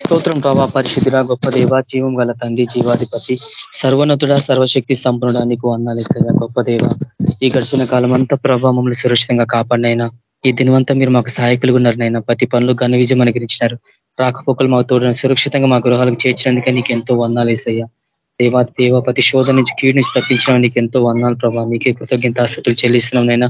స్తోత్రం ప్రభా పరిశుద్ధుడ గొప్ప దేవ జీవం గల తండ్రి జీవాధిపతి సర్వనతుడ సర్వశక్తి సంపన్నుడ నీకు ఇస్తాయా గొప్ప దేవ. ఈ గడిచిన కాలం అంతా ప్రభావ మమ్మల్ని సురక్షితంగా కాపాడినైనా ఈ దినవంతా మీరు మాకు సహాయకులు ఉన్నారనైనా ప్రతి పనులు ఘన విజయం అనుగ్రహించినారు రాకపోకలు మాకు తోడు సురక్షితంగా మా గృహాలకు చేర్చినందుకే నీకు ఎంతో వందాలేసయ్యా దేవా దేవ ప్రతి శోధ నుంచి కీడు నుంచి తప్పించడం నీకు ఎంతో వందాలు ప్రభావ నీకే కృతజ్ఞత ఆస్తులు చెల్లిస్తున్నాం నైనా.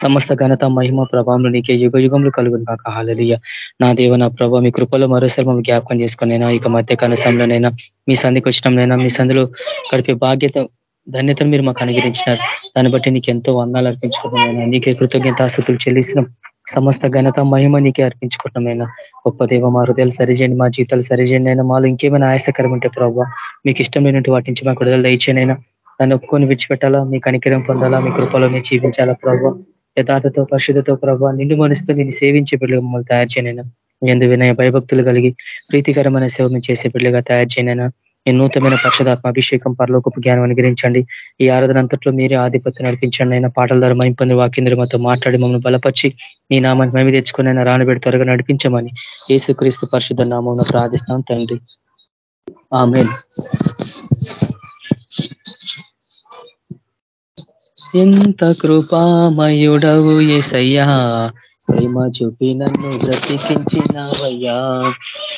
సమస్త ఘనత మహిమ ప్రభావం నీకే యుగ యుగంలో కలుగును కాక హాలలియ నా దేవ నా ప్రభావ మీ కృపలో మరోసారి మమ్మల్ని జ్ఞాపకం చేసుకునేనా? ఇక మధ్య సమయంలోనైనా మీ సంధికి వచ్చినంలోనైనా మీ సంధిలో గడిపే బాధ్యత ధన్యతను మీరు మాకు అనుగ్రహించినారు. దాన్ని బట్టి నీకు ఎంతో వందాలు అర్పించుకుంటున్నాయినా నీకే కృతజ్ఞత ఆస్తులు చెల్లిస్తున్నాం. సమస్త ఘనత మహిమ నీకే అర్పించుకుంటున్నామైనా గొప్ప దేవ మా హృదయాలు సరిచేయండి. మా జీవితాలు సరిచేయండి అయినా మాలో ఇంకేమైనా ఆయాసకరం ఉంటే ప్రభావ మీకు ఇష్టం లేనట్టు వాటి నుంచి మాకు విడుదల దయచేయనైనా దాన్ని ఒప్పుకొని విడిచిపెట్టాలా? మీ కనికరం పొందాలా? మీ కృపలో మీరు జీవించాలా ప్రభావ యథార్థతో పరిశుద్ధతో ప్రభావ నిండు మనసుతో నేను సేవించే బిడ్డగా మమ్మల్ని తయారు చేయనైనా. ఎందు వినయ భయభక్తులు కలిగి ప్రీతికరమైన సేవను చేసే బిడ్డగా తయారు చేయనైనా. ఈ నూతనమైన పరిశుధాత్మ అభిషేకం పరలోకపు జ్ఞానం అనుగ్రహించండి. ఈ ఆరాధన అంతట్లో మీరే ఆధిపత్యం నడిపించండి. అయినా పాటల ద్వారా మైంపొంది వాక్యంద్ర మాతో మాట్లాడి మమ్మల్ని బలపరిచి నీ నామాన్ని మేము తెచ్చుకుని అయినా రానబెడి త్వరగా నడిపించమని యేసుక్రీస్తు పరిశుద్ధ నామం ప్రార్థిస్తాం తండ్రి. ఆమె ఎంత కృపామయుడవు ఎసయ్యా ప్రేమ చూపి నన్ను బ్రతికించినవయ్యా.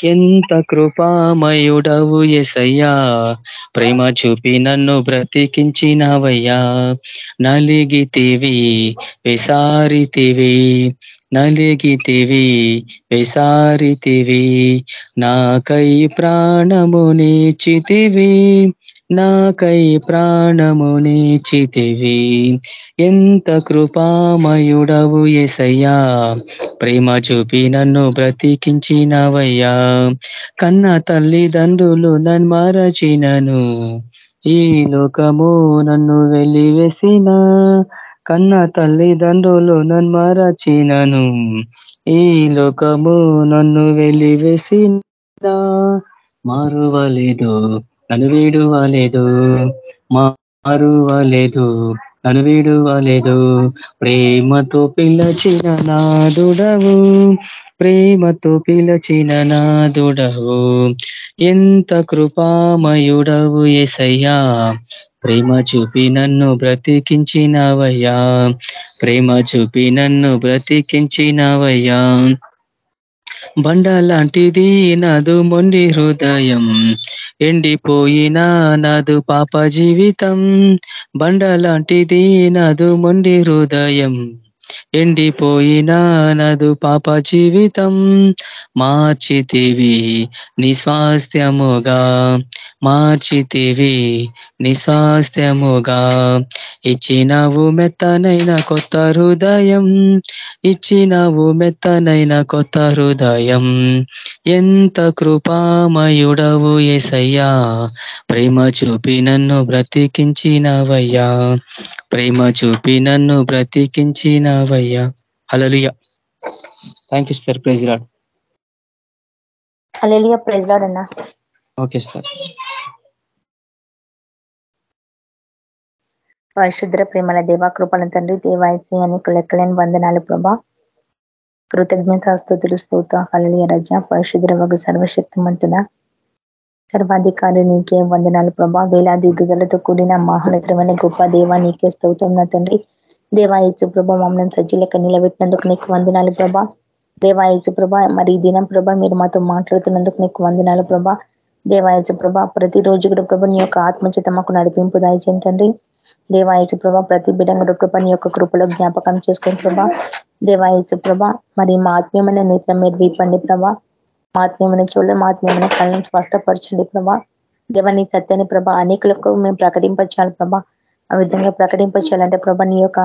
ఎంత కృపామయుడవు ఎసయ్యా ప్రేమ చూపి నన్ను బ్రతికించినవయ్యా. నలిగితివి విసారితివి నలిగితివి విసారితివి. నాకై ప్రాణమునిచితివి నాకై ప్రాణము నీచితివి. ఎంత కృపామయుడవు ఎసయ్యా ప్రేమ చూపి నన్ను బ్రతికించినవయ్యా. కన్న తల్లిదండ్రులు నన్ను మరచినను ఈ లోకము నన్ను వెలివేసిన. కన్న తల్లిదండ్రులు నన్ను మరచినను ఈ లోకము నన్ను వెలివేసిన. మారువలేదు. నన్ను వీడువలేదు మారువలేదు నన్ను వీడువలేదు ప్రేమతో పిలచిన నాదుడవు ప్రేమతో పిలచిన నాదుడవు. ఎంత కృపామయుడవు ఎసయ్యా ప్రేమ చూపి నన్ను బ్రతికించినవయ్యా. ప్రేమ చూపి నన్ను బ్రతికించినవయ్యా. బండ లాంటిది నాదు మొండి హృదయం. ఎండిపోయిన నాదు పాప జీవితం. బండ లాంటిది నాదు మొండి హృదయం. ఎండిపోయినా నదు పాప జీవితం. మార్చితివి నిస్వాస్థ్యముగా మార్చితివి నిస్వాస్థ్యముగా ఇచ్చినవు మెత్తనైన కొత్త హృదయం ఇచ్చినవు మెత్తనైన కొత్త హృదయం. ఎంత కృపామయుడవు ఎసయ్యా ప్రేమ చూపి నన్ను బ్రతికించినవయ్యా. ప్రేమ చూపి నన్ను బ్రతికించినవయ్యా. Hallelujah thank you sir praise Lord hallelujah praise Lord అన్నా. ఓకే సార్ పరిశుద్ర ప్రేమల దేవ కృపణ తండ్రి దేవాయసి అని లెక్కలేని వందనాలు ప్రభా. కృతజ్ఞత స్థుతులు స్తోత హళలియ రజ. పరిశుద్ర వగు సర్వశక్తిమంతుడ. సర్వాధికారి నీకే వందనాలు ప్రభా. వేలాది దుదలతో కూడిన మహోన్నతమైన గొప్ప దేవ నీకే స్తోత్రం తండ్రి. దేవాయచు ప్రభ మమ్మల్ని సజ్జీలక నిలబెట్టినందుకు నీకు వందనాలు ప్రభా. దేవాయచు ప్రభ మరి ఈ దినం ప్రభ మీరు మాతో మాట్లాడుతున్నందుకు నీకు వందనాలు ప్రభా. దేవాయచు ప్రభ ప్రతిరోజు కూడా ప్రభ నీ యొక్క ఆత్మచేత మాకు నడిపింపు దాయిచేయండి దేవాయచు ప్రభ ప్రతి బిడంగ ప్రభ నీ యొక్క కృపలో జ్ఞాపకం చేసుకుని ప్రభా. దేవాయచు ప్రభ మరి మా ఆత్మీయమైన నేత్రం మీరు వీపండి ప్రభా. ఆత్మీయమైన చూడ మా ఆత్మీయమైన కళ్ళని స్పష్టపరచండి ప్రభా. దేవాని సత్యాన్ని ప్రభా అనేకులకు మేము ప్రకటింపచాలి ప్రభా. ఆ విధంగా ప్రకటింపచేయాలంటే ప్రభా నీ యొక్క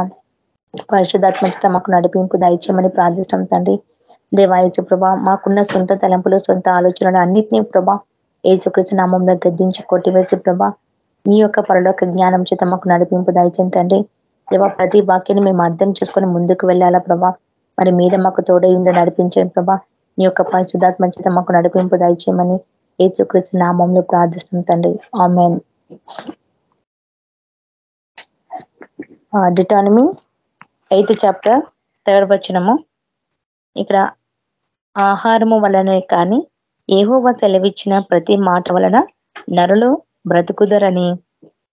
పరిశుధాత్మచత మాకు నడిపింపు దయచేయమని ప్రార్థిస్తాం తండ్రి. దేవాయచు ప్రభా మాకున్న సొంత తలంపులు సొంత ఆలోచనలు అన్నింటినీ ప్రభా ఏసుకృష్ణ నామంలో గద్దించి కొట్టివేసి ప్రభా నీ యొక్క పరలోక జ్ఞానం చేత మాకు నడిపింపు దయచేంతండి దేవా ప్రతి వాక్యాన్ని మేము అర్థం చేసుకొని ముందుకు వెళ్ళాలా ప్రభా? మరి మీద మాకు తోడై ఉండి నడిపించండి ప్రభా. నీ యొక్క పరిశుధాత్మ చేత మాకు నడిపింపు దయచేయమని ఏసుకృష్ణ నామంలో ప్రార్థిస్తున్నాం తండ్రి. Amen Deuteronomy eighth chapter third వచ్చినము ఇక్కడ ఆహారము వలనే కానీ ఏహోవ సెలవిచ్చిన ప్రతి మాట వలన నరులు బ్రతుకుదరని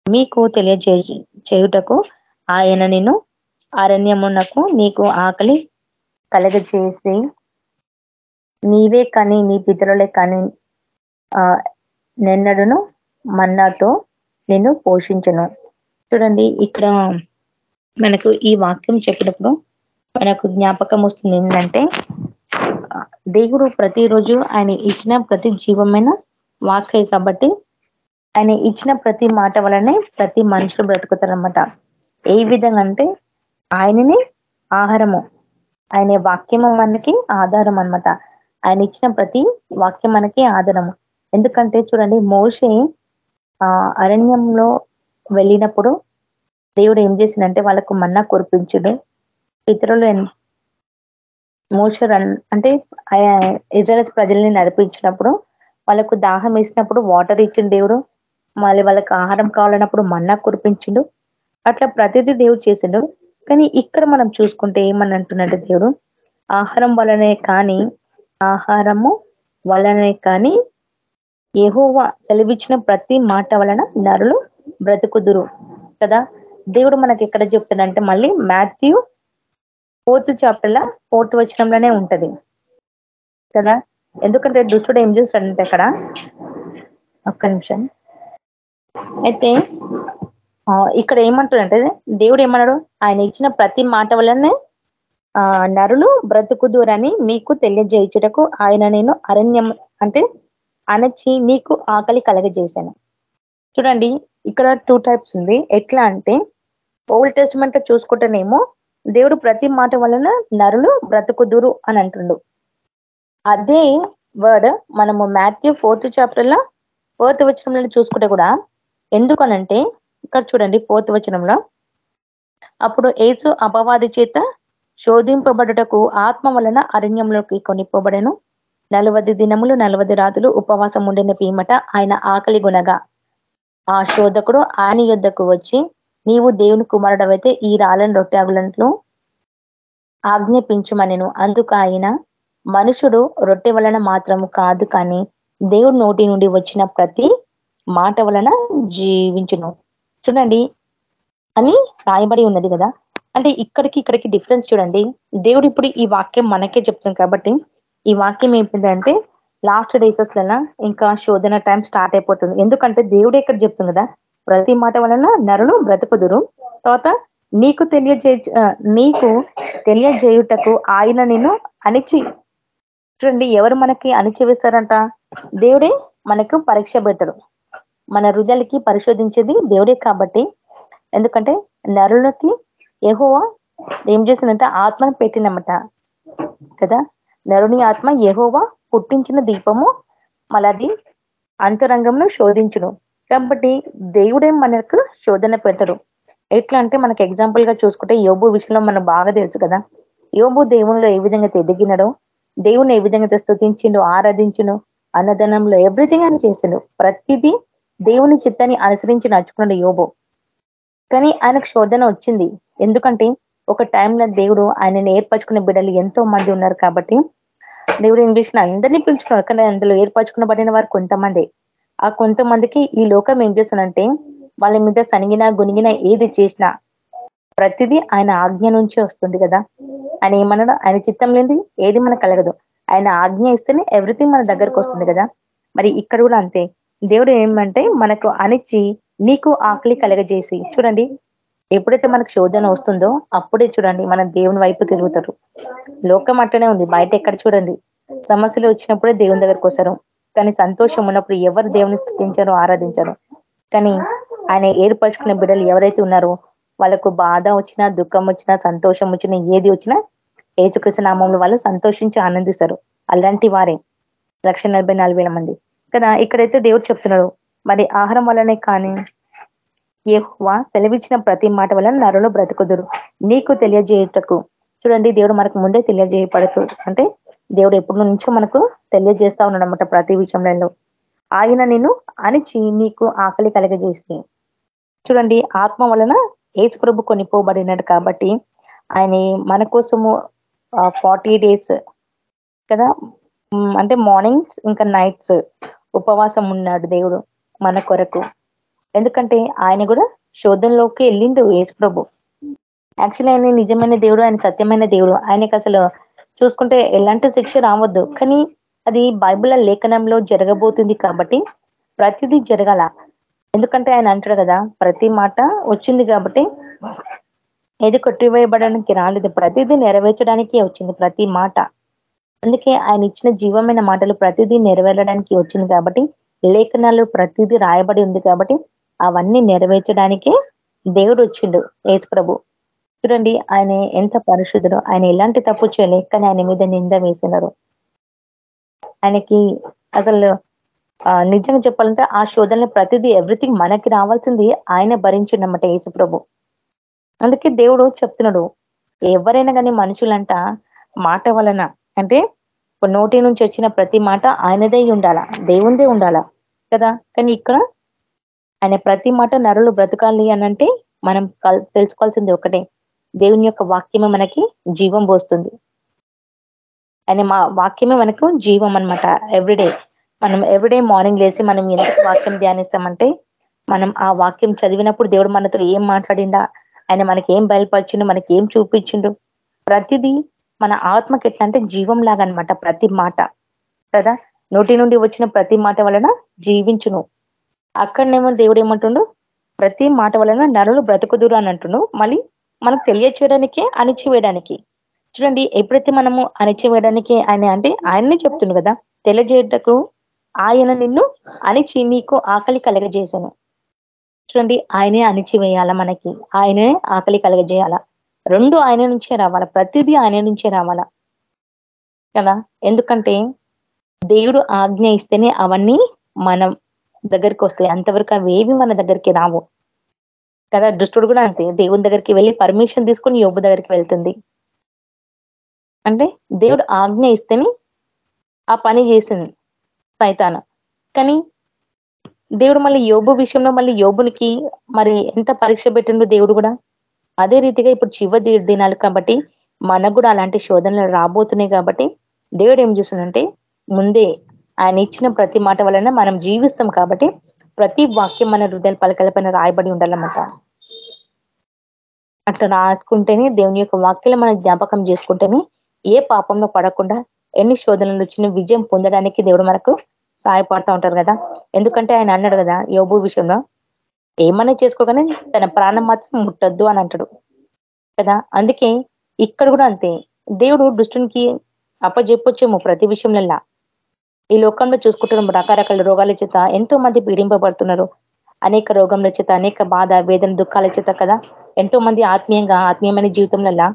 మీకు తెలియజే చేయుటకు ఆయన నేను అరణ్యమునకు నీకు ఆకలి కలగజేసి నీవే కానీ నీ పితరులే కానీ ఆ నిన్నడును మన్నాతో నేను పోషించను. చూడండి ఇక్కడ మనకు ఈ వాక్యం చెప్పినప్పుడు మనకు జ్ఞాపకం వస్తుంది ఏంటంటే దేవుడు ప్రతిరోజు ఆయన ఇచ్చిన ప్రతి జీవమైన వాక్య కాబట్టి ఆయన ఇచ్చిన ప్రతి మాట వలనే ప్రతి మనుషులు బ్రతుకుతారనమాట ఏ విధంగా అంటే ఆయనని ఆహారము. ఆయన వాక్యము మనకి ఆధారం అనమాట ఆయన ఇచ్చిన ప్రతి వాక్యం మనకి ఆధారము ఎందుకంటే చూడండి మోషే ఆ అరణ్యంలో వెళ్ళినప్పుడు దేవుడు ఏం చేసిందంటే వాళ్ళకు మన్నా కురిపించుడు. ఇతరులు మోష రన్ అంటే ఇజ్రాయల్స్ ప్రజల్ని నడిపించినప్పుడు వాళ్ళకు దాహం వేసినప్పుడు వాటర్ ఇచ్చిన దేవుడు. మళ్ళీ వాళ్ళకి ఆహారం కావాలన్నప్పుడు మన్నా కురిపించిండు. అట్లా ప్రతిదీ దేవుడు చేసిండు. కానీ ఇక్కడ మనం చూసుకుంటే ఏమని అంటున్నట్టు దేవుడు? ఆహారం వలనే కానీ ఆహారము వలనే కానీ ఏహోవా చలివిచ్చిన ప్రతి మాట వలన నరులు బ్రతుకుదురు. కదా? దేవుడు మనకి ఎక్కడ చెప్తున్నాడంటే మళ్ళీ మాథ్యూ ఫోర్త్ చాప్టర్ ఫోర్త్ వచనంలోనే ఉంటది. కదా? ఎందుకంటే దుష్టుడు ఏం చేస్తాడంటే అక్కడ ఒక్క నిమిషం. అయితే ఇక్కడ ఏమంటాడంటే దేవుడు ఏమన్నాడు? ఆయన ఇచ్చిన ప్రతి మాట వల్లనే ఆ నరులు బ్రతుకుదురని మీకు తెలియజేయుటకు ఆయన నేను అరణ్యం అంటే అనచి నీకు ఆకలి కలగజేశాను. చూడండి ఇక్కడ టూ టైప్స్ ఉంది. ఎట్లా అంటే ఓల్డ్ టెస్ట్మెంట్ చూసుకుంటేనేమో దేవుడు ప్రతి మాట వలన నరులు బ్రతుకుదురు అని అంటుండు. అదే వర్డ్ మనము మాథ్యూ ఫోర్త్ చాప్టర్లో ఫోర్త్ వచనంలో చూసుకుంటే కూడా ఎందుకనంటే ఇక్కడ చూడండి ఫోర్త్ వచనంలో అప్పుడు ఏసు అపవాది చేత శోధింపబడుటకు ఆత్మ వలన అరణ్యంలోకి కొనిపోబడను. నలవది దినములు నలవది రాతులు ఉపవాసం ఉండిన పీమట ఆయన ఆకలి గునగా. ఆ శోధకుడు ఆయన యుద్ధకు వచ్చి నీవు దేవుని కుమారుడవైతే ఈ రాళ్ళను రొట్టెగులంట్లు ఆజ్ఞాపించుమనెను. అందుకు ఆయన మనుషుడు రొట్టె వలన మాత్రము కాదు కానీ దేవుడి నోటి నుండి వచ్చిన ప్రతి మాట వలన జీవించును. చూడండి అని రాయబడి ఉన్నది కదా. అంటే ఇక్కడికి ఇక్కడికి డిఫరెన్స్ చూడండి. దేవుడు ఇప్పుడు ఈ వాక్యం మనకే చెప్తుంది కాబట్టి ఈ వాక్యం ఏంటంటే లాస్ట్ డేసెస్లలో ఇంకా శోధన టైం స్టార్ట్ అయిపోతుంది. ఎందుకంటే దేవుడు ఎక్కడ చెప్తుంది కదా ప్రతి మాట వలన నరులు బ్రతుకుదురు. తర్వాత నీకు తెలియజే నీకు తెలియజేయుటకు ఆయన నేను అణిచి చూడండి ఎవరు మనకి అణిచివేస్తారంట దేవుడే మనకు పరీక్ష పెడతాడు. మన హృదయాలకి పరిశోధించేది దేవుడే కాబట్టి. ఎందుకంటే నరులకి ఎహోవా ఏం చేసిందంటే ఆత్మను పెట్టినమాట కదా? నరుని ఆత్మ ఎహోవా పుట్టించిన దీపము మళ్ళది అంతరంగంను శోధించును. కాబట్టి దేవుడే మనకు శోధన పెడతాడు. ఎట్లా అంటే మనకు ఎగ్జాంపుల్గా చూసుకుంటే యోబు విషయంలో మనకు బాగా తెలుసు కదా. యోబు దేవునిలో ఏ విధంగా ఎదిగినడో దేవుని ఏ విధంగా స్థుతించిండు ఆరాధించును అన్నదనంలో ఎవ్రీథింగ్ అని చేసిండు. ప్రతిదీ దేవుని చిత్తాన్ని అనుసరించి నడుచుకున్నాడు యోబు. కానీ ఆయనకు శోధన వచ్చింది. ఎందుకంటే ఒక టైంలో దేవుడు ఆయనని ఏర్పరచుకునే బిడ్డలు ఎంతో మంది ఉన్నారు కాబట్టి దేవుడు ఏం చేసిన? అందరినీ పిలుచుకున్నారు. కానీ అందులో ఏర్పరచుకునబడిన వారు కొంతమంది. ఆ కొంతమందికి ఈ లోకం ఏం చేస్తుందంటే వాళ్ళ మీద సనిగినా గునిగినా ఏది చేసినా ప్రతిదీ ఆయన ఆజ్ఞ నుంచి వస్తుంది కదా. ఆయన ఏమన్నాడు? ఆయన చిత్తం లేని ఏది మనకు కలగదు. ఆయన ఆజ్ఞ ఇస్తేనే ఎవ్రీథింగ్ మన దగ్గరకు వస్తుంది కదా. మరి ఇక్కడ కూడా అంతే. దేవుడు ఏమంటే మనకు అనిచి నీకు ఆకలి కలగజేసి. చూడండి. ఎప్పుడైతే మనకు శోధన వస్తుందో అప్పుడే చూడండి మన దేవుని వైపు తిరుగుతారు. లోకం అట్టనే ఉంది. బయట ఎక్కడ చూడండి? సమస్యలు వచ్చినప్పుడే దేవుని దగ్గరకు వస్తారు. కానీ సంతోషం ఉన్నప్పుడు ఎవరు దేవుని స్థుతించారో ఆరాధించారు. కానీ ఆయన ఏర్పరచుకునే బిడ్డలు ఎవరైతే ఉన్నారో వాళ్ళకు బాధ వచ్చినా దుఃఖం వచ్చినా సంతోషం వచ్చినా ఏది వచ్చినా ఏచుకృష్ణ నామంలో వాళ్ళు సంతోషించి ఆనందిస్తారు. అలాంటి వారే. లక్ష మంది. కదా ఇక్కడైతే దేవుడు చెప్తున్నాడు. మరి ఆహారం వల్లనే కానీ ఏహ్వా సెలవిచ్చిన ప్రతి మాట వలన నరులు బ్రతుకుదురు. నీకు తెలియజేయటకు. చూడండి దేవుడు మనకు ముందే తెలియజేయబడుతు అంటే దేవుడు ఎప్పటి నుంచో మనకు తెలియజేస్తా ఉన్నాడనమాట ప్రతి విషయంలో. ఆయన నేను అణిచి నీకు ఆకలి కలగజేసి. చూడండి ఆత్మ వలన ఏసు ప్రభు కొనిపోబడినాడు కాబట్టి ఆయన మన కోసము ఫార్టీ డేస్ కదా అంటే మార్నింగ్స్ ఇంకా నైట్స్ ఉపవాసం ఉన్నాడు దేవుడు మన కొరకు. ఎందుకంటే ఆయన కూడా శోధనలోకి వెళ్ళిండు యేసు ప్రభు యాక్చువల్లీ ఆయన నిజమైన దేవుడు ఆయన సత్యమైన దేవుడు. ఆయనకి అసలు చూసుకుంటే ఎలాంటి శిక్ష రావద్దు. కానీ అది బైబిల్ లేఖనంలో జరగబోతుంది కాబట్టి ప్రతిదీ జరగాల. ఎందుకంటే ఆయన అంటాడు కదా ప్రతి మాట వచ్చింది కాబట్టి ఏది కొట్టివేయబడడానికి రాలేదు. ప్రతిదీ నెరవేర్చడానికి వచ్చింది ప్రతి మాట. అందుకే ఆయన ఇచ్చిన జీవమైన మాటలు ప్రతిదీ నెరవేరడానికి వచ్చింది కాబట్టి లేఖనాలు ప్రతిదీ రాయబడి ఉంది కాబట్టి అవన్నీ నెరవేర్చడానికే దేవుడు వచ్చిండు యేసు ప్రభు చూడండి ఆయన ఎంత పరిశుద్ధుడు ఆయన ఎలాంటి తప్పు చేయలే కానీ ఆయన మీద నింద వేసినారు. ఆయనకి అసలు నిజంగా చెప్పాలంటే ఆ శోధన ప్రతిదీ ఎవ్రీథింగ్ మనకి రావాల్సింది ఆయన భరించిండన్నమాట యేసు ప్రభు అందుకే దేవుడు చెప్తున్నాడు ఎవరైనా కానీ మనుషులంట మాట వలన అంటే నోటి నుంచి వచ్చిన ప్రతి మాట ఆయనదే ఉండాలా దేవుందే ఉండాలా కదా? కానీ ఇక్కడ ఆయన ప్రతి మాట నరులు బ్రతకాలి అనంటే మనం తెలుసుకోవాల్సింది ఒకటే. దేవుని యొక్క వాక్యమే మనకి జీవం పోస్తుంది. ఆయన మా వాక్యమే మనకు జీవం అనమాట ఎవ్రీడే మనం ఎవ్రీడే మార్నింగ్ లేసి మనం ఎంత వాక్యం ధ్యానిస్తామంటే మనం ఆ వాక్యం చదివినప్పుడు దేవుడు మనతో ఏం మాట్లాడిండా ఆయన మనకి ఏం బయలుపరిచిండు మనకి ఏం చూపించిండు. ప్రతిదీ మన ఆత్మకి ఎట్లా అంటే జీవం లాగా అనమాట ప్రతి మాట. కదా? నోటి నుండి వచ్చిన ప్రతి మాట వలన జీవించును. అక్కడనేమో దేవుడు ఏమంటుండు ప్రతి మాట వలన నరులు బ్రతుకుదురు అని అంటుండు మళ్ళీ మనకు తెలియచేయడానికే అణిచివేయడానికి. చూడండి ఎప్పుడైతే మనము అణిచివేయడానికి ఆయన అంటే ఆయననే చెప్తుండు కదా? తెలియజేయటకు ఆయన నిన్ను అణిచి నీకు ఆకలి కలగజేశాను చూడండి ఆయనే అణిచివేయాల మనకి? ఆయనే ఆకలి కలగజేయాల? రెండు ఆయన నుంచే రావాలా? ప్రతిదీ ఆయన నుంచే రావాల? కదా? ఎందుకంటే దేవుడు ఆజ్ఞ ఇస్తేనే అవన్నీ మనం దగ్గరికి వస్తాయి అంతవరకు అవేవి మన దగ్గరికి రావు. కదా దుష్టుడు కూడా అంతే. దేవుని దగ్గరికి వెళ్ళి పర్మిషన్ తీసుకుని యోబు దగ్గరికి వెళ్తుంది. అంటే దేవుడు ఆజ్ఞ ఇస్తేనే ఆ పని చేసింది సైతాన. కానీ దేవుడు మళ్ళీ యోబు విషయంలో మళ్ళీ యోబునికి మరి ఎంత పరీక్ష పెట్టిండు దేవుడు కూడా? అదే రీతిగా ఇప్పుడు చివరి దినాలు కాబట్టి మనకు కూడా అలాంటి శోధనలు రాబోతున్నాయి కాబట్టి దేవుడు ఏం చేస్తుందంటే ముందే ఆయన ఇచ్చిన ప్రతి మాట వలన మనం జీవిస్తాం కాబట్టి ప్రతి వాక్యం మన హృదయాల పలకల పైన రాయబడి ఉండాలన్నమాట. అట్లా రాసుకుంటేనే దేవుని యొక్క వాక్యాలు మనం జ్ఞాపకం చేసుకుంటేనే ఏ పాపంలో పడకుండా ఎన్ని శోధనలు వచ్చిన విజయం పొందడానికి దేవుడు మనకు సహాయపడుతూ ఉంటారు కదా. ఎందుకంటే ఆయన అన్నాడు కదా యోబు విషయంలో ఏమన్నా చేసుకోగానే తన ప్రాణం మాత్రం ముట్టద్దు అని అంటాడు కదా. అందుకే ఇక్కడ కూడా అంతే. దేవుడు దుష్టునికి అప్పజెప్పొచ్చేమో ప్రతి విషయంలో ఈ లోకంలో చూసుకుంటున్నాం రకరకాల రోగాల చేత ఎంతో మంది పీడింపబడుతున్నారు. అనేక రోగంల చేత అనేక బాధ వేదన దుఃఖాల చేత కదా? ఎంతో మంది ఆత్మీయంగా ఆత్మీయమైన జీవితంలో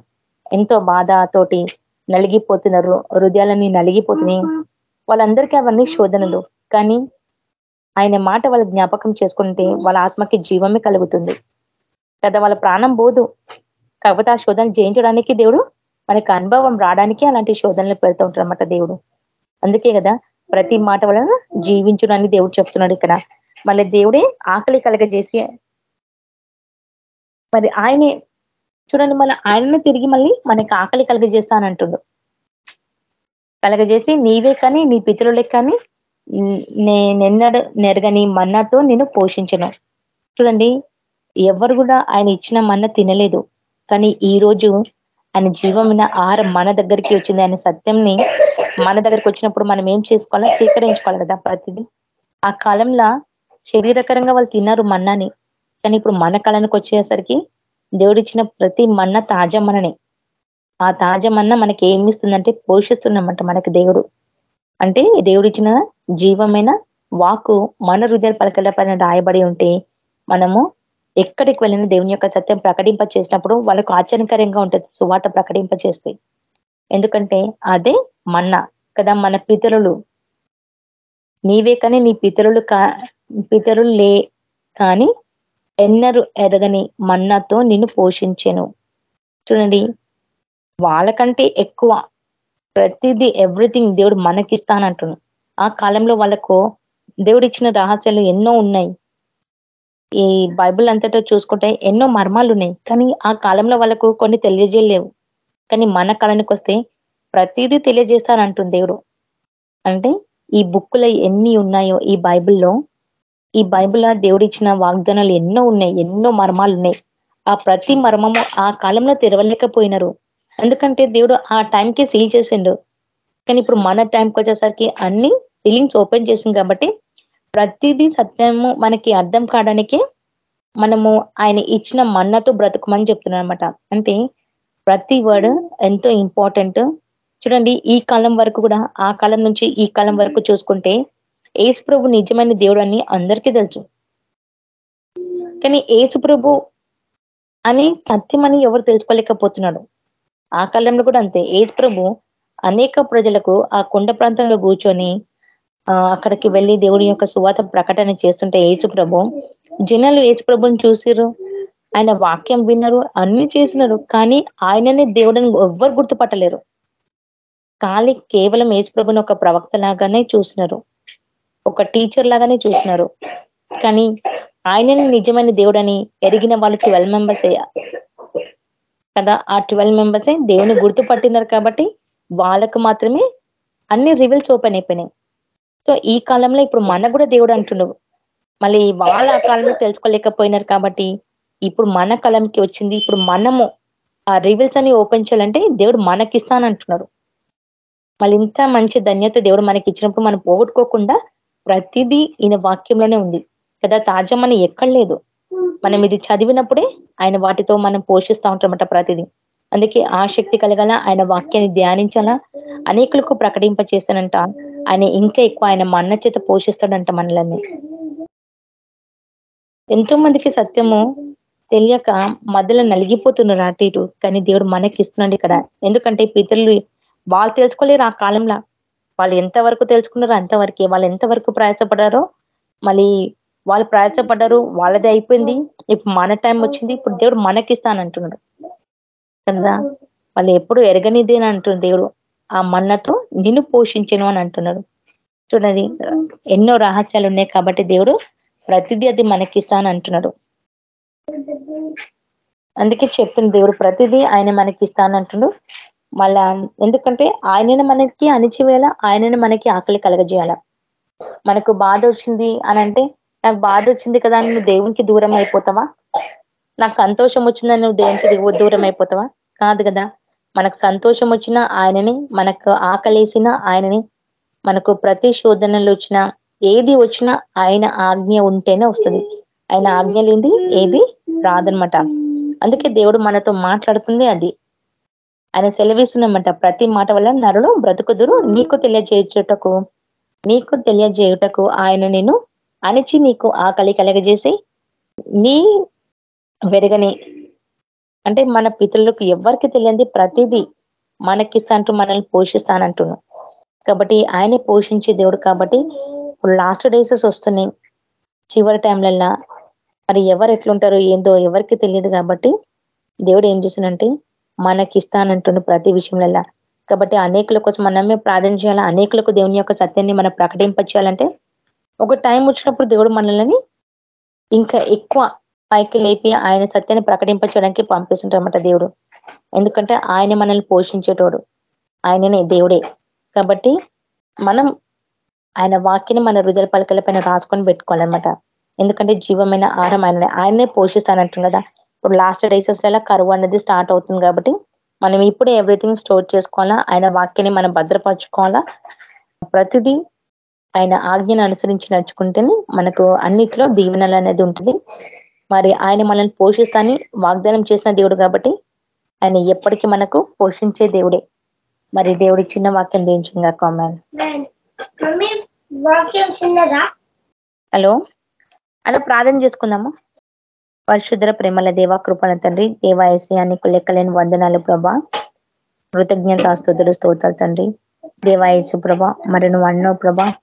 ఎంతో బాధ తోటి నలిగిపోతున్నారు. హృదయాలని నలిగిపోతున్నాయి. వాళ్ళందరికీ అవన్నీ శోధనలు. కానీ ఆయన మాట వాళ్ళ జ్ఞాపకం చేసుకుంటే వాళ్ళ ఆత్మకి జీవమే కలుగుతుంది. కదా వాళ్ళ ప్రాణం పోదు. కాకపోతే ఆ శోధన జయించడానికి దేవుడు మనకి అనుభవం రావడానికి అలాంటి శోధనలు పెడుతూ ఉంటారన్నమాట దేవుడు. అందుకే కదా ప్రతి మాట వలన జీవించునని దేవుడు చెప్తున్నాడు ఇక్కడ. మళ్ళీ దేవుడే ఆకలి కలగజేసి మరి ఆయనే చూడండి మళ్ళీ ఆయనను తిరిగి మళ్ళీ మనకి ఆకలి కలగజేస్తానంటుండు. కలగజేసి నీవే కానీ నీ పితరులే కానీ నేనెన్నడు నెరగని మన్నతో నేను పోషించను. చూడండి ఎవరు కూడా ఆయన ఇచ్చిన మన్న తినలేదు. కానీ ఈ రోజు ఆయన జీవమైన ఆహారం మన దగ్గరికి వచ్చింది. ఆయన సత్యంని మన దగ్గరికి వచ్చినప్పుడు మనం ఏం చేసుకోవాలో స్వీకరించుకోవాలి కదా ప్రతిదీ. ఆ కాలంలో శరీరకరంగా వాళ్ళు తిన్నారు మన్నాని. కానీ ఇప్పుడు మన కాలానికి వచ్చేసరికి దేవుడిచ్చిన ప్రతి మన్న తాజా మననే ఆ తాజా మన్న మనకి ఏమి ఇస్తుందంటే పోషిస్తున్నామంట మనకి దేవుడు. అంటే దేవుడిచ్చిన జీవమైన వాకు మన హృదయ పలకల పైన రాయబడి ఉంటే మనము ఎక్కడికి వెళ్ళిన దేవుని యొక్క సత్యం ప్రకటింప చేసినప్పుడు వాళ్ళకు ఆశ్చర్యకరంగా ఉంటుంది సువార్త ప్రకటింప చేస్తే ఎందుకంటే అదే మన్న కదా మన పితరులు. నీవే కానీ నీ పితరులు కా పితరులు లే కానీ ఎన్నరు ఎరగని మన్నతో నిన్ను పోషించాను. చూడండి వాళ్ళకంటే ఎక్కువ ప్రతిదీ ఎవ్రీథింగ్ దేవుడు మనకిస్తానంటున్నాడు. ఆ కాలంలో వాళ్ళకు దేవుడు ఇచ్చిన రహస్యాలు ఎన్నో ఉన్నాయి. ఈ బైబుల్ అంతటా చూసుకుంటే ఎన్నో మర్మాలు ఉన్నాయి కానీ ఆ కాలంలో వాళ్ళకు కొన్ని తెలియజేయలేవు. కానీ మన కాలానికి వస్తే ప్రతిదీ తెలియజేస్తానంటుంది దేవుడు. అంటే ఈ బుక్కులో ఎన్ని ఉన్నాయో ఈ బైబిల్లో ఈ బైబిల్లో దేవుడు ఇచ్చిన వాగ్దానాలు ఎన్నో ఉన్నాయి ఎన్నో మర్మాలు ఉన్నాయి ఆ ప్రతి మర్మము ఆ కాలంలో తెరవలేకపోయినారు. ఎందుకంటే దేవుడు ఆ టైంకి సీల్ చేసిండు. కానీ ఇప్పుడు మన టైంకి వచ్చేసరికి అన్ని సీలింగ్స్ ఓపెన్ చేసింది కాబట్టి ప్రతిదీ సత్యము మనకి అర్థం కావడానికి మనము ఆయన ఇచ్చిన మన్నతో బ్రతుకమని చెప్తున్నాను అనమాట అంటే ప్రతి వర్డ్ ఎంతో ఇంపార్టెంట్ చూడండి ఈ కాలం వరకు కూడా ఆ కాలం నుంచి ఈ కాలం వరకు చూసుకుంటే ఏసు ప్రభు నిజమైన దేవుడు అని అందరికీ తెలుసు. కానీ ఏసు ప్రభు అని సత్యం అని ఎవరు తెలుసుకోలేకపోతున్నాడు? ఆ కాలంలో కూడా అంతే. ఏసు ప్రభు అనేక ప్రజలకు ఆ కొండ ప్రాంతంలో కూర్చొని అక్కడికి వెళ్ళి దేవుడి యొక్క సువాత ప్రకటన చేస్తుంటే ఏసు ప్రభు జనాలు ఏసు ప్రభుని చూసిరు ఆయన వాక్యం విన్నారు అన్ని చేసినారు కానీ ఆయననే దేవుడిని ఎవ్వరు గుర్తుపట్టలేరు. ఖాళీ కేవలం ఏసు ప్రభుని ఒక ప్రవక్త లాగానే చూసినారు. ఒక టీచర్ లాగానే చూసినారు. కానీ ఆయనని నిజమైన దేవుడని ఎరిగిన వాళ్ళు ట్వెల్వ్ మెంబర్స్ కదా ఆ ట్వెల్వ్ మెంబర్సే దేవుని గుర్తుపట్టినారు కాబట్టి వాళ్ళకు మాత్రమే అన్ని రివిల్స్ ఓపెన్ అయిపోయినాయి. సో ఈ కాలంలో ఇప్పుడు మన కూడా దేవుడు అంటున్నావు మళ్ళీ వాళ్ళ కాలంలో తెలుసుకోలేకపోయినారు కాబట్టి ఇప్పుడు మన కాలంకి వచ్చింది. ఇప్పుడు మనము ఆ రివిల్స్ అని ఓపెన్ చేయాలంటే దేవుడు మనకిస్తానంటున్నారు మళ్ళీ ఇంత మంచి ధన్యత దేవుడు మనకి ఇచ్చినప్పుడు మనం పోగొట్టుకోకుండా ప్రతిదీ ఈయన వాక్యంలోనే ఉంది. కదా తాజా మనం ఎక్కడ లేదు. మనం ఇది చదివినప్పుడే ఆయన వాటితో మనం పోషిస్తూ ఉంటామట ప్రతిదీ. అందుకే ఆ శక్తి కలగాల ఆయన వాక్యాన్ని ధ్యానించాలా అనేకులకు ప్రకటింప చేస్తానంట ఆయన ఇంకా ఎక్కువ ఆయన మన్న చేత పోషిస్తాడంట మనల్ని. ఎంతో మందికి సత్యము తెలియక మధ్యలో నలిగిపోతున్నారు అటు ఇటు కానీ దేవుడు మనకి ఇస్తున్నాడు ఇక్కడ. ఎందుకంటే పితరులు వాళ్ళు తెలుసుకోలేరు ఆ కాలంలో. వాళ్ళు ఎంతవరకు తెలుసుకున్నారో అంతవరకే. వాళ్ళు ఎంతవరకు ప్రయాసపడారో మళ్ళీ వాళ్ళు ప్రయాసపడ్డారు వాళ్ళదే అయిపోయింది. ఇప్పుడు మన టైం వచ్చింది ఇప్పుడు దేవుడు మనకిస్తానంటున్నాడు. కదా? వాళ్ళు ఎప్పుడు ఎరగనిదే అని దేవుడు. ఆ మన్నతో నిన్ను పోషించను అని అంటున్నాడు. చూడండి ఎన్నో రహస్యాలు ఉన్నాయి కాబట్టి దేవుడు ప్రతిదీ అది మనకిస్తాను అంటున్నాడు. అందుకే చెప్తుంది దేవుడు ప్రతిదీ ఆయన మనకి ఇస్తానంటున్నాడు మళ్ళా ఎందుకంటే ఆయనను మనకి అణిచివేయాల? ఆయనను మనకి ఆకలి కలగజేయాల? మనకు బాధ వచ్చింది అని అంటే నాకు బాధ వచ్చింది కదా అని నువ్వు దేవునికి దూరం అయిపోతావా? నాకు సంతోషం వచ్చిందని నువ్వు దేవునికి దూరం అయిపోతావా? కాదు కదా. మనకు సంతోషం వచ్చిన ఆయనని మనకు ఆకలేసినా ఆయనని మనకు ప్రతి శోధనలు వచ్చినా ఏది వచ్చినా ఆయన ఆజ్ఞ ఉంటేనే వస్తుంది. ఆయన ఆజ్ఞ లేని ఏది రాదనమాట అందుకే దేవుడు మనతో మాట్లాడుతుంది అది. ఆయన సెలవిస్తున్నమాట ప్రతి మాట వల్ల నరుడు బ్రతుకుదురు. నీకు తెలియజేయుటకు నీకు తెలియజేయుటకు ఆయన నేను అణిచి నీకు ఆకలి కలగజేసి నీ వెరగని అంటే మన పితృలకు ఎవరికి తెలియంది ప్రతిదీ మనకిస్తాంటూ మనల్ని పోషిస్తానంటున్నాం కాబట్టి ఆయనే పోషించే దేవుడు కాబట్టి ఇప్పుడు లాస్ట్ డేసెస్ వస్తున్నాయి. చివరి టైంలల్లా మరి ఎవరు ఎట్లుంటారో ఏందో ఎవరికి తెలియదు కాబట్టి దేవుడు ఏం చేసినంటే మనకి ఇస్తానంటుండు ప్రతి విషయంలో కాబట్టి అనేకుల కోసం మనమే ప్రార్థన చేయాలి? అనేకులకు దేవుని యొక్క సత్యాన్ని మనం ప్రకటింపచేయాలంటే ఒక టైం వచ్చినప్పుడు దేవుడు మనల్ని ఇంకా ఎక్కువ పైకి లేపి ఆయన సత్యాన్ని ప్రకటింపచేయడానికి పంపిస్తుంటారన్నమాట దేవుడు. ఎందుకంటే ఆయన మనల్ని పోషించేటోడు. ఆయననే దేవుడే. కాబట్టి మనం ఆయన వాక్యని మన హృదయ పలకల పైన రాసుకొని పెట్టుకోవాలన్నమాట. ఎందుకంటే జీవమైన ఆహారం ఆయన ఆయనే పోషిస్తానంటాం కదా. ఇప్పుడు లాస్ట్ డేసెస్లలో కరువు అనేది స్టార్ట్ అవుతుంది కాబట్టి మనం ఇప్పుడు ఎవ్రీథింగ్ స్టోర్ చేసుకోవాలా? ఆయన వాక్యాన్ని మనం భద్రపరచుకోవాలా? ప్రతిదీ ఆయన ఆజ్ఞను అనుసరించి నడుచుకుంటేనే మనకు అన్నిట్లో దీవెనలు అనేది ఉంటుంది. మరి ఆయన మనల్ని పోషిస్తాని వాగ్దానం చేసిన దేవుడు కాబట్టి ఆయన ఎప్పటికీ మనకు పోషించే దేవుడే. మరి దేవుడి చిన్న వాక్యం చేయించుగా కామెంట్ హలో. అలా ప్రార్థన చేసుకున్నాము పరిశుద్ర ప్రేమల దేవ కృపణ తండ్రి దేవాయసయానికి లెక్కలేని వందనాలు ప్రభా. కృతజ్ఞత స్థుతులు స్తోతాలు తండ్రి. దేవాయసు ప్రభ మరి నువ్వు అన్నో ప్రభా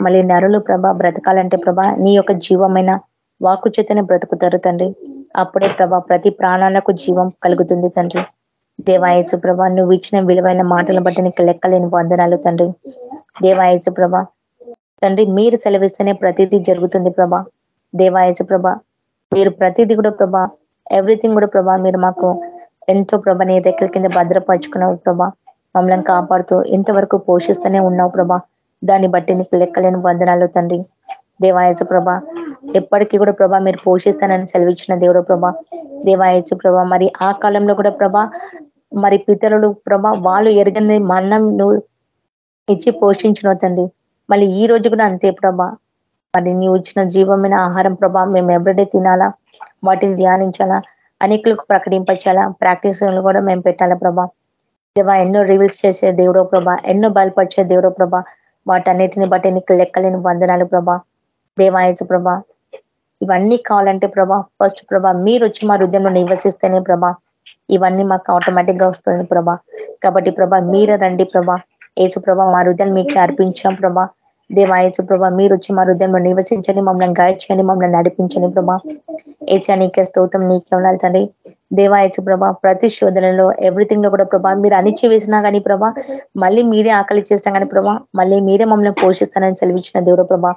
మళ్ళీ నరులు ప్రభ బ్రతకాలంటే ప్రభా నీ యొక్క జీవమైన వాకు చేతనే బ్రతుకుతారు తండ్రి. అప్పుడే ప్రభా ప్రతి ప్రాణాలకు జీవం కలుగుతుంది తండ్రి. దేవాయచు ప్రభా నువ్వు ఇచ్చిన విలువైన మాటలు బట్టి నీకు లెక్కలేని వందనాలు తండ్రి. దేవాయచు ప్రభా తండ్రి మీరు సెలవిస్తేనే ప్రతిదీ జరుగుతుంది ప్రభా. దేవాయచు ప్రభ మీరు ప్రతిదీ కూడా ప్రభా ఎవ్రీథింగ్ కూడా ప్రభా మీరు మాకు ఎంతో ప్రభ నీ రెక్కల కింద భద్రపరుచుకున్నావు ప్రభా. మమ్మల్ని కాపాడుతూ ఇంతవరకు పోషిస్తూనే ఉన్నావు ప్రభా. దాన్ని బట్టి నీకు లెక్కలేని వందనాలు తండ్రి. దేవాయచు ప్రభా ఎప్పటికీ కూడా ప్రభా మీరు పోషిస్తానని సెలవిచ్చిన దేవుడు ప్రభా. దేవాయచు ప్రభా మరి ఆ కాలంలో కూడా ప్రభా మరి పితరులు ప్రభా వాళ్ళు ఎరగని మన్నం నువ్వు ఇచ్చి పోషించిన తండ్రి. మళ్ళీ ఈ రోజు కూడా అంతే ప్రభా. మరి నీవు ఇచ్చిన జీవమైన ఆహారం ప్రభా మేము ఎవ్రీడే తినాలా? వాటిని ధ్యానించాలా? అనేకులకు ప్రకటించాలా ప్రాక్టీస్ కూడా మేము పెట్టాలా ప్రభా? దేవా ఎన్నో రివీల్స్ చేసే దేవుడో ప్రభా ఎన్నో బయలుపరిచే దేవుడో ప్రభా. వాటన్నిటిని బట్టి నీకు లెక్కలేని వందనాలు ప్రభా. దేవాయచు ప్రభా. ఇవన్నీ కావాలంటే ప్రభా ఫస్ట్ ప్రభా మీరు వచ్చి మా హృదయంలో నివసిస్తేనే ప్రభా ఇవన్నీ మాకు ఆటోమేటిక్గా వస్తుంది ప్రభా. కాబట్టి ప్రభా మీరే రండి ప్రభా. ఏసు ప్రభా మా హృదయాన్ని మీకు అర్పించాం ప్రభా. దేవాయచు ప్రభా మీరు వచ్చి మా హృదయంలో నివసించని మమ్మల్ని గైడ్ చేయని మమ్మల్ని నడిపించని ప్రభా. ఏచా నీకే స్తోత్రం నీకే ఉండాలి తండ్రి. దేవాయచు ప్రభా ప్రతి శోధనలో ఎవ్రీథింగ్లో కూడా ప్రభా మీరు అణిచి వేసినా కానీ ప్రభా మళ్ళీ మీరే ఆకలి చేసినా కానీ ప్రభా మళ్ళీ మీరే మమ్మల్ని పోషిస్తానని సెలవిచ్చిన దేవుడు ప్రభా.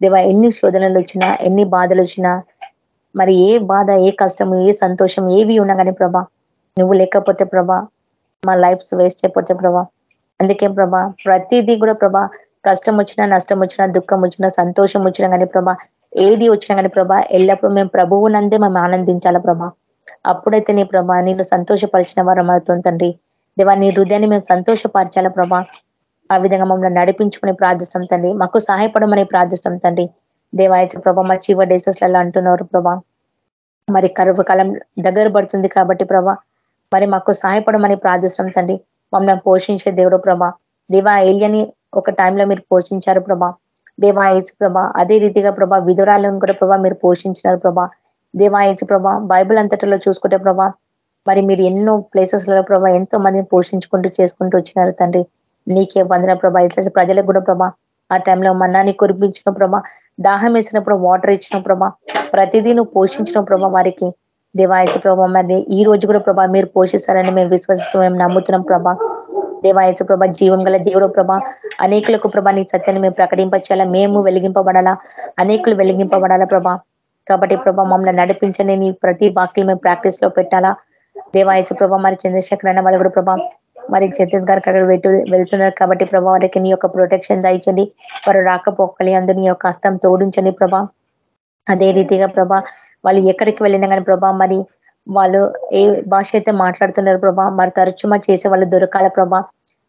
దేవా ఎన్ని శోధనలు వచ్చినా ఎన్ని బాధలు వచ్చినా మరి ఏ బాధ ఏ కష్టము ఏ సంతోషం ఏవి ఉన్నా కానీ ప్రభా నువ్వు లేకపోతే ప్రభా మా లైఫ్స్ వేస్ట్ అయిపోతే ప్రభా. అందుకే ప్రభా ప్రతిదీ కూడా ప్రభా కష్టం వచ్చినా నష్టం వచ్చినా దుఃఖం వచ్చినా సంతోషం వచ్చినా కానీ ప్రభా ఏది వచ్చినా కానీ ప్రభా ఎల్లప్పుడూ మేము ప్రభువు నందే మేము ఆనందించాలా ప్రభా. అప్పుడైతే నీ ప్రభా నేను సంతోషపరిచిన వారు అవుతుంది తండ్రి. దేవా నీ హృదయాన్ని మేము సంతోషపరచాలా ప్రభా. ఆ విధంగా మమ్మల్ని నడిపించుకుని ప్రార్థిస్తాం తండ్రి. మాకు సహాయపడమని ప్రార్థిస్తాం తండ్రి. దేవాయచ ప్రభా మా చివ డేసెస్లలో అంటున్నారు ప్రభా. మరి కరువు కాలం దగ్గర పడుతుంది కాబట్టి ప్రభా మరి మాకు సహాయపడమని ప్రార్థిస్తాం తండ్రి. మమ్మల్ని పోషించే దేవుడు ప్రభా. దేవా ఏలియని ఒక టైంలో మీరు పోషించారు ప్రభా. దేవా ప్రభా అదే రీతిగా ప్రభా విధురాలను కూడా ప్రభా మీరు పోషించినారు ప్రభా. దేవా ప్రభా బైబిల్ అంతటిలో చూసుకుంటే ప్రభా మరి మీరు ఎన్నో ప్లేసెస్లలో ప్రభా ఎంతో మందిని పోషించుకుంటూ చేసుకుంటూ వచ్చినారు తండ్రి. నీకే వందన ప్రభా. ఇట్లా ప్రజలకు కూడా ప్రభా ఆ టైంలో మన్నాన్ని కురిపించిన ప్రభా దాహం వేసినప్పుడు వాటర్ ఇచ్చిన ప్రభా ప్రతిదీ నువ్వు పోషించిన ప్రభా వారికి. దేవాయచ ప్రభా మరి ఈ రోజు కూడా ప్రభా మీరు పోషిస్తారని మేము విశ్వసిస్తూ మేము నమ్ముతున్నాం ప్రభా. దేవాయచ ప్రభ జీవం గల దేవుడు ప్రభా అనేకులకు ప్రభా నీ సత్యాన్ని మేము ప్రకటించాలా మేము వెలిగింపబడాలా అనేకులు వెలిగింపబడాలా ప్రభా. కాబట్టి ప్రభా మమ్మల్ని నడిపించని నీ ప్రతి వాక్యం మేము ప్రాక్టీస్లో పెట్టాలా దేవాయచ ప్రభా మరి చంద్రశేఖర్ అన్న వాళ్ళు కూడా ప్రభా మరి ఛత్తీస్ గారికి అక్కడ వెళ్తున్నారు కాబట్టి ప్రభా వారికి నీ యొక్క ప్రొటెక్షన్ దాయించండి. వారు రాకపోకలి అందరూ నీ యొక్క హస్తం తోడించండి ప్రభా. అదే రీతిగా ప్రభా వాళ్ళు ఎక్కడికి వెళ్ళినా కానీ ప్రభా మరి వాళ్ళు ఏ భాష అయితే మాట్లాడుతున్నారు ప్రభా మరి తరచుమా చేసే వాళ్ళు దొరకాల ప్రభా.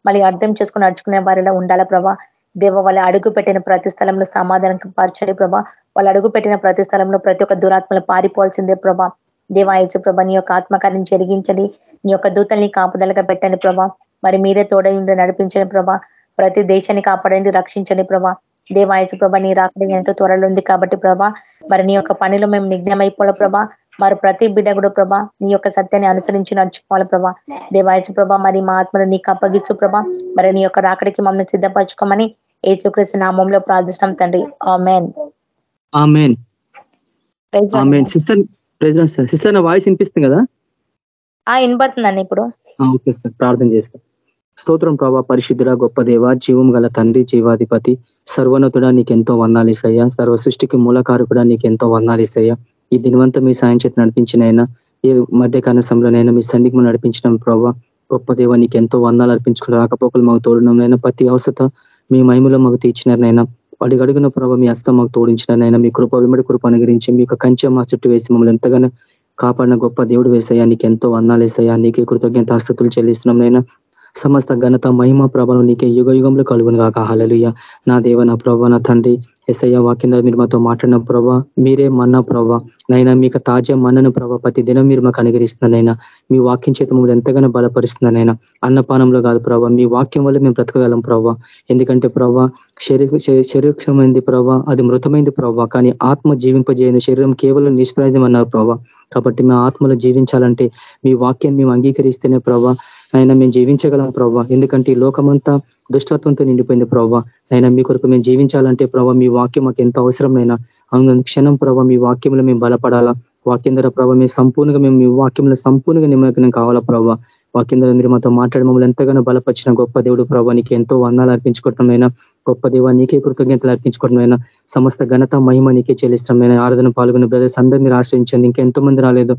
మళ్ళీ అర్థం చేసుకుని నడుచుకునే వారిలో ఉండాల ప్రభా. దేవ వాళ్ళు అడుగు పెట్టిన ప్రతి స్థలంలో సమాధానం పరచండి ప్రభా. వాళ్ళు అడుగు పెట్టిన ప్రతి స్థలంలో ప్రతి ఒక్క దురాత్మలు పారిపోవాల్సిందే ప్రభా. దేవాయచు ప్రభా నీ యొక్క ఆత్మకార్యం జరిగించండి. నీ యొక్క దూతల్ని కాపుదలగా పెట్టండి ప్రభా. మరి మీరే తోడైండి నడిపించండి ప్రభా. ప్రతి దేశాన్ని కాపాడండి రక్షించండి ప్రభా. దేవాయచు ప్రభా నీ రాకడ ఎంతో త్వరలో ఉంది కాబట్టి ప్రభా. మరి నీ యొక్క పనిలో మేము నిఘ్నమైపోవాలి ప్రభా. మరి ప్రతి బిడ్డ కూడా ప్రభా నీ యొక్క సత్యాన్ని అనుసరించి నడుచుకోవాలి ప్రభా. దేవాయచు ప్రభా మరి మా ఆత్మను నీకు అప్పగిస్తూ ప్రభా. మరి నీ యొక్క రాకడికి మమ్మల్ని సిద్ధపరచుకోమని ఏచుక్రీస్తు నామంలో ప్రార్థిస్తాం తండ్రి. ఆమెన్. సిస్టర్ సిస్టర్ నా వాయిస్ వినిపిస్తుంది కదా? వినబడుతుందండి ఇప్పుడు. Okay sir. ప్రార్థన చేస్తాం. స్తోత్రం ప్రభా పరిశుద్ధుడ గొప్ప దేవ జీవం గల తండ్రి జీవాధిపతి సర్వనతుడా నీకెంతో వందాలిసయ్యా సర్వ సృష్టికి మూలకారకుడా నీకెంతో వందాలిసయ్యా ఈ దినవంతా మీ సాయం చేతి నడిపించినైనా ఈ మధ్యకాల సమయంలోనైనా మీ సన్నిధిని నడిపించిన ప్రభావ గొప్ప దేవ నీకు ఎంతో వందాలు అర్పించుకుని రాకపోకలు మాకు తోడునైనా ప్రతి అవసత మీ మహిమలో మాకు తీర్చినారనైనా అడుగడుగున ప్రభావ మీ అస్త మాకు తోడించినైనా మీ కృప విమడి కృప అనుగరించి మీ యొక్క కంచె మా చుట్టూ వేసి మమ్మల్ని ఎంతగానో కాపాడిన గొప్ప దేవుడు వేసాయా నీకు ఎంతో అన్నాలు వేసాయా నీకే కృతజ్ఞత స్థుతులు చెల్లిస్తున్నాం నైనా సమస్త ఘనత మహిమ ప్రభావం నీకే యుగ యుగంలో కలుగును కాక హలలుయ నా దేవ నా ప్రభా నా తండ్రి ఎస్ఐ వాక్యం మీరు మాతో మాట్లాడిన ప్రభా మీరే మన్న ప్రభా. నైనా మీకు తాజా మన్నను ప్రభా ప్రతి దినం మీరు మాకు అనుగరిస్తుందనైనా మీ వాక్యం చేత మమ్మల్ని ఎంతగానో బలపరుస్తుందనైనా అన్నపానంలో కాదు ప్రభా మీ వాక్యం వల్ల మేము బ్రతకగలం ప్రభా. ఎందుకంటే ప్రభా శరీర శరీరమైంది ప్రభా అది మృతమైంది ప్రభా. కానీ ఆత్మ జీవింపజేయని శరీరం కేవలం నిష్ప్రయోజనం అన్నారు ప్రభా. కాబట్టి మేము ఆత్మలో జీవించాలంటే మీ వాక్యాన్ని మేము అంగీకరిస్తేనే ప్రభా ఆయన మేము జీవించగలం ప్రభావ ఎందుకంటే ఈ లోకమంతా దుష్టత్వంతో నిండిపోయింది ప్రభావ అయినా మీ కొరకు మేము జీవించాలంటే ప్రభావ మీ వాక్యం మాకు ఎంత అవసరమైనా అవును క్షణం ప్రభావ మీ వాక్యంలో మేము బలపడాలా. వాక్యం ద్వారా ప్రభావ మేము సంపూర్ణంగా మేము మీ వాక్యంలో సంపూర్ణంగా నిమగ్నం కావాలా ప్రభావ వాక్యంలో మీరు మాతో మాట్లాడి మమ్మల్ని ఎంతగానో బలపరిచిన గొప్ప దేవుడు ప్రభావ నీకు ఎంతో వందాలు అర్పించుకోవటమైనా గొప్ప దేవ నీకే కృతజ్ఞతలు అర్పించుకోవడమైనా సమస్త ఘనత మహిమ నీకే చెల్లిష్టమైన ఆరాధన పాల్గొన్న బ్రదర్స్ అందరినీ ఆశ్రయించండి. ఇంకెంతో మంది రాలేదు.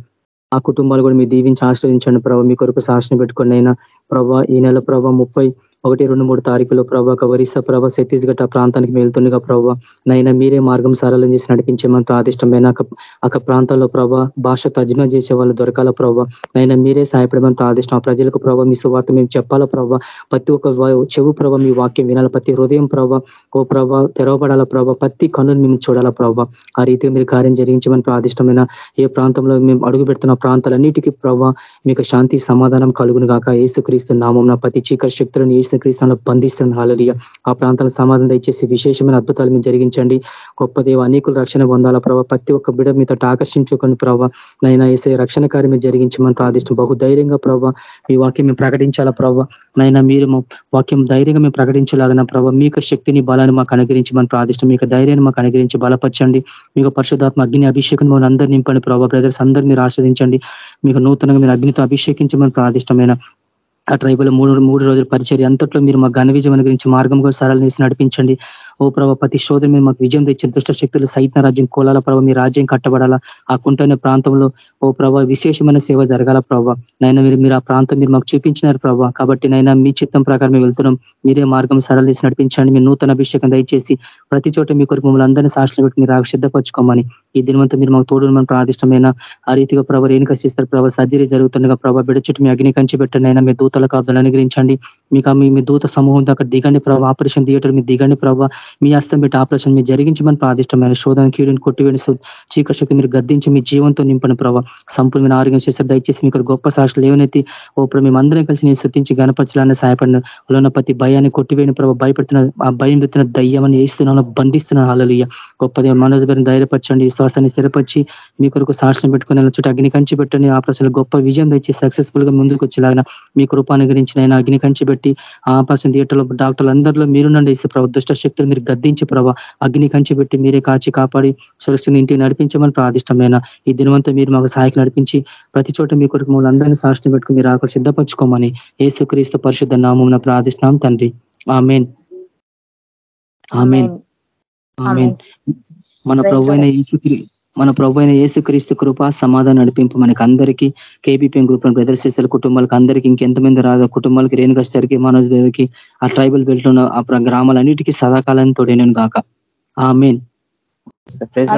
ఆ కుటుంబాలు కూడా మీ దీవించి ఆశ్రయించండి ప్రభావ మీ కొరకు సాక్షిని పెట్టుకోండి అయినా. ప్రభావ ఈ నెల ప్రభావ ముప్పై ఒకటి రెండు మూడు తారీఖులో ప్రభా ఒరిస్సా ప్రభా ఛత్తీస్గఢ్ ఆ ప్రాంతానికి వెళ్తుండగా ప్రభా నైనా మీరే మార్గం సరళం చేసి నడిపించమని ప్రాదిష్టమైన ఒక ప్రాంతాల్లో ప్రభా భాష తర్జుమా చేసే వాళ్ళు దొరకాల ప్రభా నైనా మీరే సాయపడమని ప్రాదిష్టం ఆ ప్రజలకు ప్రభావ మీ సువార్త మేము చెప్పాలా ప్రభా ప్రతి ఒక్క చెవు ప్రభా మీ వాక్యం వినాల ప్రతి హృదయం ప్రభావ ఓ ప్రభా తెరవబడాల ప్రభా ప్రతి కన్నును మేము చూడాలా ప్రభా ఆ రీతిగా మీరు కార్యం జరిగించమని ప్రాదిష్టమైన ఏ ప్రాంతంలో మేము అడుగు పెడుతున్న ప్రాంతాలన్నిటికీ ప్రభా మీకు శాంతి సమాధానం కలుగును గాక. ఏసుక్రీస్తు నామం ప్రతి చీకటి శక్తులను ఏసుక్రీస్తులను బంధిస్తున్న హాలరియ ఆ ప్రాంతాలకు సమాధానం దయచేసి విశేషమైన అద్భుతాలు మీరు జరిగించండి. గొప్ప దేవ అనేకులు రక్షణ పొందాల ప్రభావ ప్రతి ఒక్క బిడ మీతో ఆకర్షించుకొని ప్రభావ నైనా ఏసే రక్షణ కార్యం జరిగించమని ప్రార్థిష్టం బహు ధైర్యంగా ప్రభావ మీ వాక్యం మేము ప్రకటించాలా ప్రభావ నైనా మీరు వాక్యం ధైర్యంగా మేము ప్రకటించలాగిన ప్రభావ మీకు శక్తిని బలాన్ని మాకు అనుగ్రహించమని ప్రార్థిష్టం మీకు ధైర్యాన్ని మాకు అనుగ్రహించి బలపరచండి. మీకు పరిశుధాత్మ అగ్ని అభిషేకం మమ్మల్ని అందరు నింపండి ప్రభావ బ్రదర్స్ అందరు మీరు ఆస్వాదించండి. మీకు నూతనంగా మీరు అగ్నితో అభిషేకించమని ప్రార్థిష్టమైన ఆ ట్రైబల్ మూడు మూడు రోజుల పరిచర్య. అంతట్లో మీరు మా ఘన విజయం గురించి మార్గం కూడా సరళ చేసి నడిపించండి. ఓ ప్రభావ ప్రతి శోధన మీద మాకు విజయం తెచ్చిన దుష్ట శక్తులు సైతం రాజ్యం కోలాల ప్రభావ మీ రాజ్యం కట్టబడాలా? ఆ కుంటనే ప్రాంతంలో ఓ ప్రభావ విశేషమైన సేవ జరగాల ప్రభావ నైనా మీరు మీరు ఆ ప్రాంతం మీరు మాకు చూపించినారు ప్రభావ కాబట్టి నైనా మీ చిత్తం ప్రకారం మేము వెళ్తున్నాం. మీరే మార్గం సరళ చేసి నడిపించండి. మీ నూతన అభిషేకం దయచేసి ప్రతి చోట మీ కొరకు మమ్మల్ని అందరినీ సాక్షులు పెట్టి మీరు సిద్ధపరచుకోమని ఈ దినవంతా మీరు మాకు తోడు మనం ప్రాదిష్టమైన ఆ రీతిగా ప్రభావ ఏం కసిస్తారు ప్రభావ సర్జరీ జరుగుతుండగా ప్రభావ బిడ చుట్టూ మీ అగ్ని కంచి పెట్టండి. అయినా మీ దూతలకు కాపుదలు అనుగ్రహించండి. మీకు మీ దూత సమూహం అక్కడ దిగండి ప్రభావ ఆపరేషన్ థియేటర్ మీ దిగండి ప్రభావ మీ హస్తం పెట్టి ఆపరేషన్ మీరు జరిగించమని ప్రాదిష్టమైన శోధన కీడుని కొట్టివేని చీకటి శక్తి మీరు గద్దించి మీ జీవంతో నింపని ప్రభావ సంపూర్ణమైన ఆరోగ్యం చేస్తారు దయచేసి మీకు గొప్ప సాక్షులు ఏవనైతే ఓ మేము అందరం కలిసి నేను శృతించి గణపరచాలని సహాయపడిన ఉన్న ప్రతి భయాన్ని కొట్టివేని ప్రభావ భయపెడుతున్న ఆ భయం పెడుతున్న దయ్యమని వేస్తున్నాను బంధిస్తున్నాను. అలలుయ్య గొప్పది మనోజబరిని ధైర్యపరచండి. విశ్వాసాన్ని స్థిరపరిచి మీ కొరకు సాక్షులు పెట్టుకుని చుట్టూ అగ్ని కంచి పెట్టండి. ఆపరేషన్ గొప్ప విజయం తెచ్చి సక్సెస్ఫుల్గా ముందుకు వచ్చేలాగా మీ కృపాను గురించి నేను అగ్ని కంచి పెట్టి ఆపరేషన్ థియేటర్లో డాక్టర్లు అందరిలో మీరునండి ఇస్తే ప్రభావ దుష్ట శక్తులు మీరు గద్దించి ప్రభావ అగ్ని కంచి పెట్టి మీరే కాచి కాపాడి సురక్షిత ఇంటికి నడిపించమని ప్రాదిష్టమైన ఈ దినవంతా మీరు మాకు సహాయకు నడిపించి ప్రతి చోట మీ కొరకు మమ్మల్ని అందరినీ సాక్షిని పెట్టుకుని మీరు ఆకు సిద్ధపరచుకోమని ఏసుక్రీస్తు పరిశుద్ధ నామం ప్రార్థిస్తున్నాం తండ్రి. ఆమెన్. ఆమెన్. ఆమెన్. మన ప్రభు అయిన మన ప్రభు అయిన యేసుక్రీస్తు కృప సమాధానం నడిపింపు మనకి అందరికీ కేబీపీఎం గ్రూప్ బ్రదర్స్ సిస్టర్ కుటుంబాలకు అందరికీ ఇంకెంతమంది రాదు కుటుంబాలకి రేణుకష్టరికి మనోజ్ గారికి ఆ ట్రైబల్ బెల్ట్ ఉన్న ఆ గ్రామాలన్నిటికీ సదాకాలం తోడేను గాక. ఆ మెయిన్ ప్రైజ్